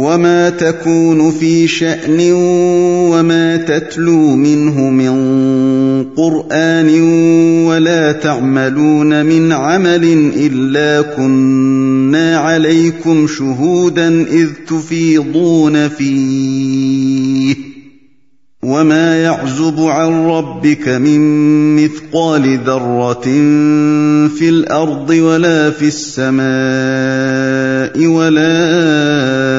وما تكون في شأن وما تتلو منه من قرآن ولا تعملون من عمل إلا كنا عليكم شهودا إذ تفيضون فيه وما يعزب عن ربك من مثقال ذرة في الأرض ولا في السماء ولا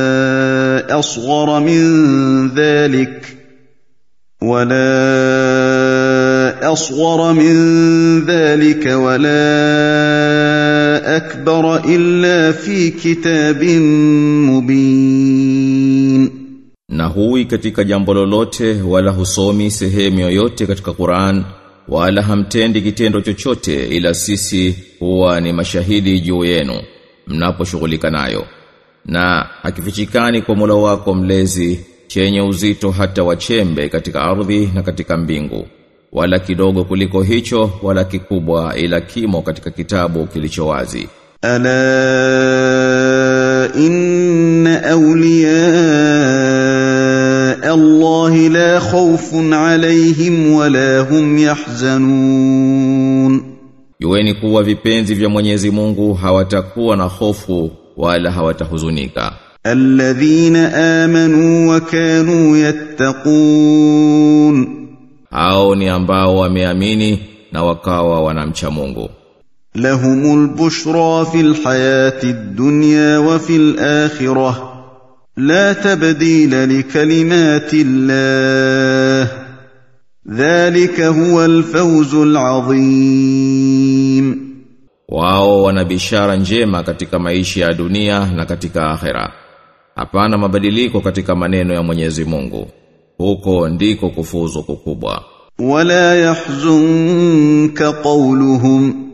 أصغر من ذلك ولا أصغر من ذلك ولا أكبر إلا في كتاب مبين na hui katika jambo lolote wala husomi sehemu yoyote katika Qur'an wala hamtendi kitendo chochote ila sisi huwa ni mashahidi juu yenu mnaposhughulika nayo na hakifichikani kwa mula wako mlezi chenye uzito hata wachembe katika ardhi na katika mbingu wala kidogo kuliko hicho wala kikubwa ila kimo katika kitabu kilicho wazi. Ana inna awliya Allah la khawfun alayhim wala hum yahzanun. Yueni kuwa vipenzi vya Mwenyezi Mungu hawatakuwa na hofu wala hawatahuzunika alladhina amanu wa kanu yattaqun hao ni ambao wameamini na wakawa wanamcha Mungu lahumul bushra fil hayati dunya wa fil akhirah لا تبديل لكلمات الله ذلك هو الفوز العظيم wao wana bishara njema katika maisha ya dunia na katika akhera. Hapana mabadiliko katika maneno ya Mwenyezi Mungu. Huko ndiko kufuzu kukubwa. Wala yahzunka qawluhum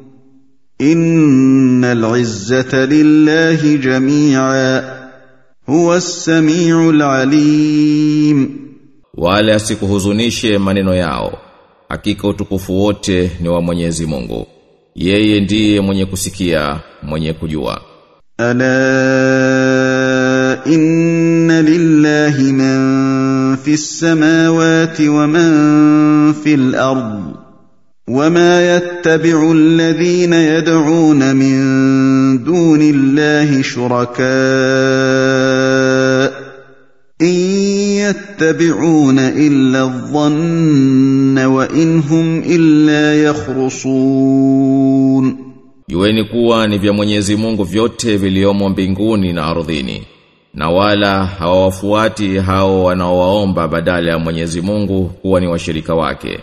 innal izzata lillahi jami'a huwa as-sami'ul alim. Wala asikuhuzunishe maneno yao. Hakika utukufu wote ni wa Mwenyezi Mungu. yeye ndiye mwenye kusikia mwenye kujua ala inna lillahi man fis samawati wa man fil ard وما يتبع الذين يدعون من دون الله شركاء يتبعون إلا الظن وإن هم إلا يخرصون Jueni kuwa ni vya Mwenyezi Mungu vyote viliomo mbinguni na ardhini na wala hawawafuati hao wanaowaomba badala ya Mwenyezi Mungu kuwa ni washirika wake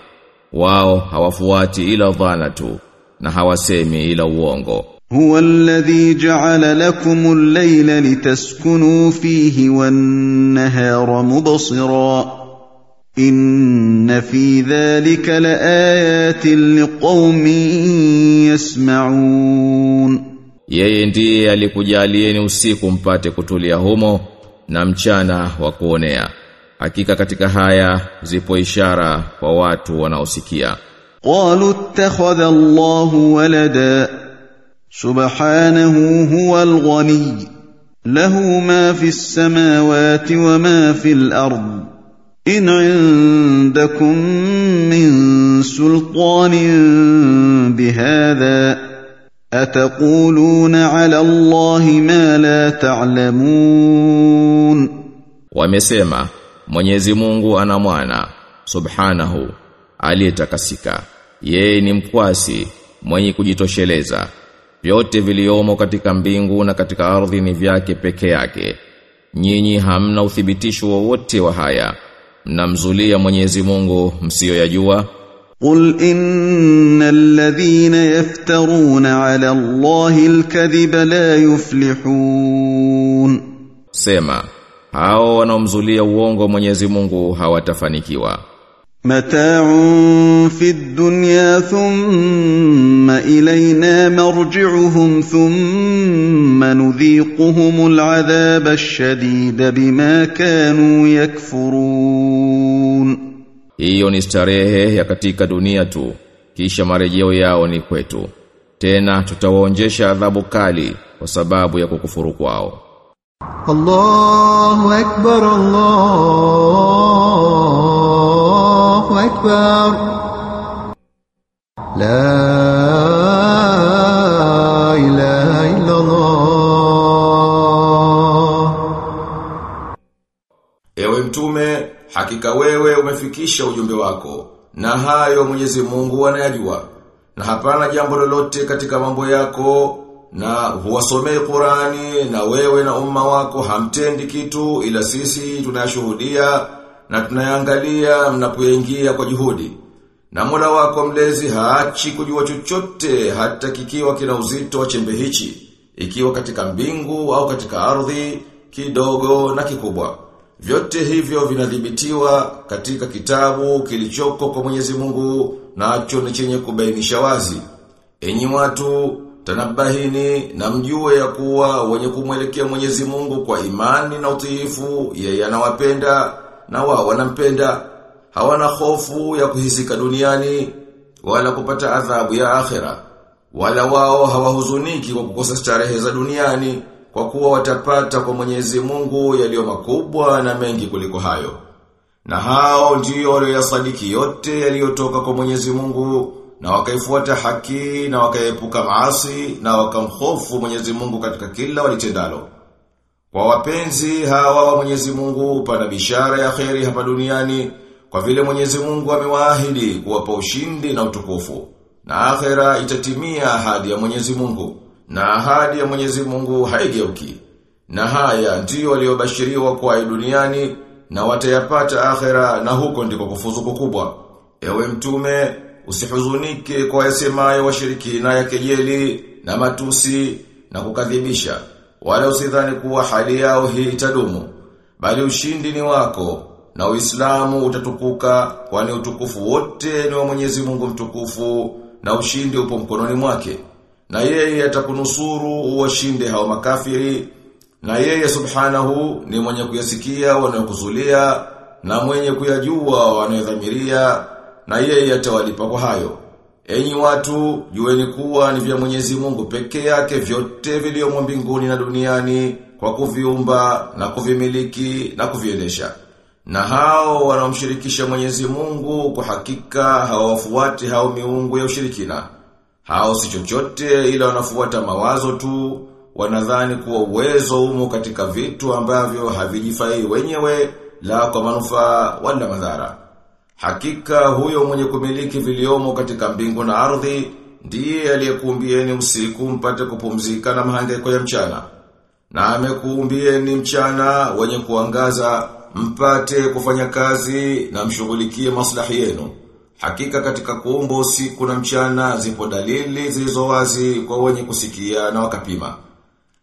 wao hawafuati ila dhana tu na hawasemi ila uongo هو الذي جعل لكم الليل لتسكنوا فيه والنهار مبصرا إن في ذلك لآيات لقوم يسمعون Yeye ndiye alikujalieni usiku mpate kutulia humo na mchana wa kuonea. Hakika katika haya zipo ishara kwa watu wanaosikia. قالوا اتخذ الله ولدا سبحانه هو الغني له ما في السماوات وما في الارض ان عندكم من سلطان بهذا اتقولون على الله ما لا تعلمون Wamesema Mwenyezi Mungu ana mwana subhanahu aliyetakasika. Yeye ni mkwasi mwenye kujitosheleza. Vyote viliomo katika mbingu na katika ardhi ni vyake peke yake. Nyinyi hamna uthibitisho wowote wa haya. Mnamzulia Mwenyezi Mungu msiyoyajua. قل ان الذين يفترون على الله الكذب لا يفلحون Sema, hao wanaomzulia uongo Mwenyezi Mungu hawatafanikiwa. متاع في الدنيا ثم الينا مرجعهم ثم نذيقهم العذاب الشديد بما كانوا يكفرون Hiyo ni starehe ya katika dunia tu, kisha marejeo yao ni kwetu. Tena tutawaonjesha adhabu kali kwa sababu ya kukufuru kwao. الله أكبر الله أكبر لا إله إلا الله Ewe mtume, hakika wewe umefikisha ujumbe wako, na hayo Mwenyezi Mungu anayajua. Na hapana jambo lolote katika mambo yako, na huwasomei Qurani, na wewe na umma wako hamtendi kitu, ila sisi tunayashuhudia, na tunayangalia mnapoingia kwa juhudi. Na mula wako mlezi haachi kujua chochote hata kikiwa kina uzito wa chembe hichi, ikiwa katika mbingu au katika ardhi, kidogo na kikubwa. Vyote hivyo vinadhibitiwa katika kitabu kilichoko kwa Mwenyezi Mungu nacho ni chenye kubainisha wazi. Enyi watu, tanabahini na mjue ya kuwa wenye kumwelekea Mwenyezi Mungu kwa imani na utiifu, yeye anawapenda na wao wanampenda. Hawana hofu ya kuhisika duniani wala kupata adhabu ya akhera. Wala wao hawahuzuniki kwa kukosa starehe za duniani kwa kuwa watapata kwa Mwenyezi Mungu yaliyo makubwa na mengi kuliko hayo. Na hao ndio walioyasadiki yote yaliyotoka kwa Mwenyezi Mungu na wakaifuata haki na wakaepuka maasi na wakamhofu Mwenyezi Mungu katika kila walitendalo. Kwa wapenzi hawa wa Mwenyezi Mungu pana bishara ya kheri hapa duniani kwa vile Mwenyezi Mungu amewaahidi kuwapa ushindi na utukufu. Na akhera itatimia ahadi ya Mwenyezi Mungu na ahadi ya Mwenyezi Mungu haigeuki. Na haya ndiyo waliobashiriwa kwa duniani na watayapata akhera na huko ndiko kufuzu kukubwa. Ewe mtume, usihuzunike kwa yasemayo washirikina ya kejeli na matusi na kukadhibisha. Wala usidhani kuwa hali yao hii itadumu. Bali ushindi ni wako na Uislamu utatukuka kwani utukufu wote ni wa Mwenyezi Mungu mtukufu na ushindi upo mkononi mwake. Na yeye atakunusuru uwashinde hao makafiri na yeye subhanahu ni mwenye kuyasikia wanayokuzulia na mwenye kuyajua wanayodhamiria na yeye atawalipa kwa hayo. Enyi watu, jueni kuwa ni vya Mwenyezi Mungu peke yake vyote vilivyomo mbinguni na duniani kwa kuviumba na kuvimiliki na kuviendesha. Na hao wanaomshirikisha Mwenyezi Mungu kwa hakika hawafuati hao miungu ya ushirikina. Hao si chochote ila wanafuata mawazo tu, wanadhani kuwa uwezo umo katika vitu ambavyo havijifai wenyewe la kwa manufaa wala madhara. Hakika huyo mwenye kumiliki viliomo katika mbingu na ardhi ndiye aliyekuumbieni usiku mpate kupumzika na mahangaiko ya mchana. Na amekuumbieni mchana wenye kuangaza mpate kufanya kazi na mshughulikie maslahi yenu. Hakika katika kuumba usiku na mchana zipo dalili zilizo wazi kwa wenye kusikia na wakapima.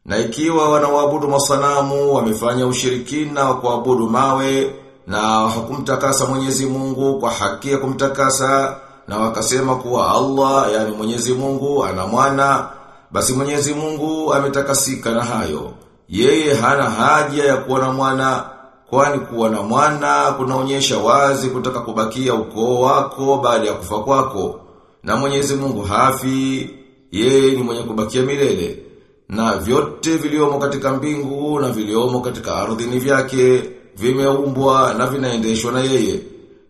Na ikiwa wanaoabudu masanamu wamefanya ushirikina wa kuabudu mawe na hakumtakasa Mwenyezi Mungu kwa haki ya kumtakasa na wakasema kuwa Allah yani Mwenyezi Mungu ana mwana basi Mwenyezi Mungu ametakasika na hayo. Yeye hana haja ya kuona na mwana kwani kuwa na mwana kunaonyesha wazi kutaka kubakia ukoo wako baada ya kufa kwako. Na Mwenyezi Mungu hafi, yeye ni mwenye kubakia milele. Na vyote viliomo katika mbingu na viliomo katika ardhi ni vyake, vimeumbwa na vinaendeshwa na yeye.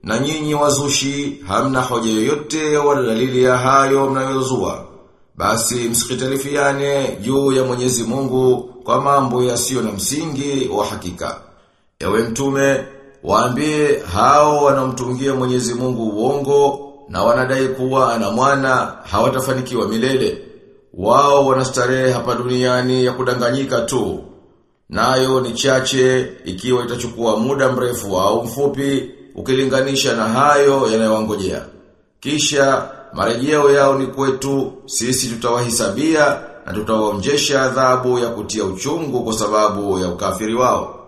Na nyinyi wazushi hamna hoja yoyote wala dalili ya hayo mnayozua. Basi msikitalifiane juu ya Mwenyezi Mungu kwa mambo yasiyo na msingi wa hakika. Ewe mtume, waambie hao wanaomtungia Mwenyezi Mungu uongo na wanadai kuwa ana mwana hawatafanikiwa milele. Wao wanastarehe hapa duniani ya kudanganyika tu. Nayo ni chache ikiwa itachukua muda mrefu au mfupi ukilinganisha na hayo yanayowangojea. Kisha marejeo yao ni kwetu, sisi tutawahisabia na tutawaonjesha adhabu ya kutia uchungu kwa sababu ya ukafiri wao.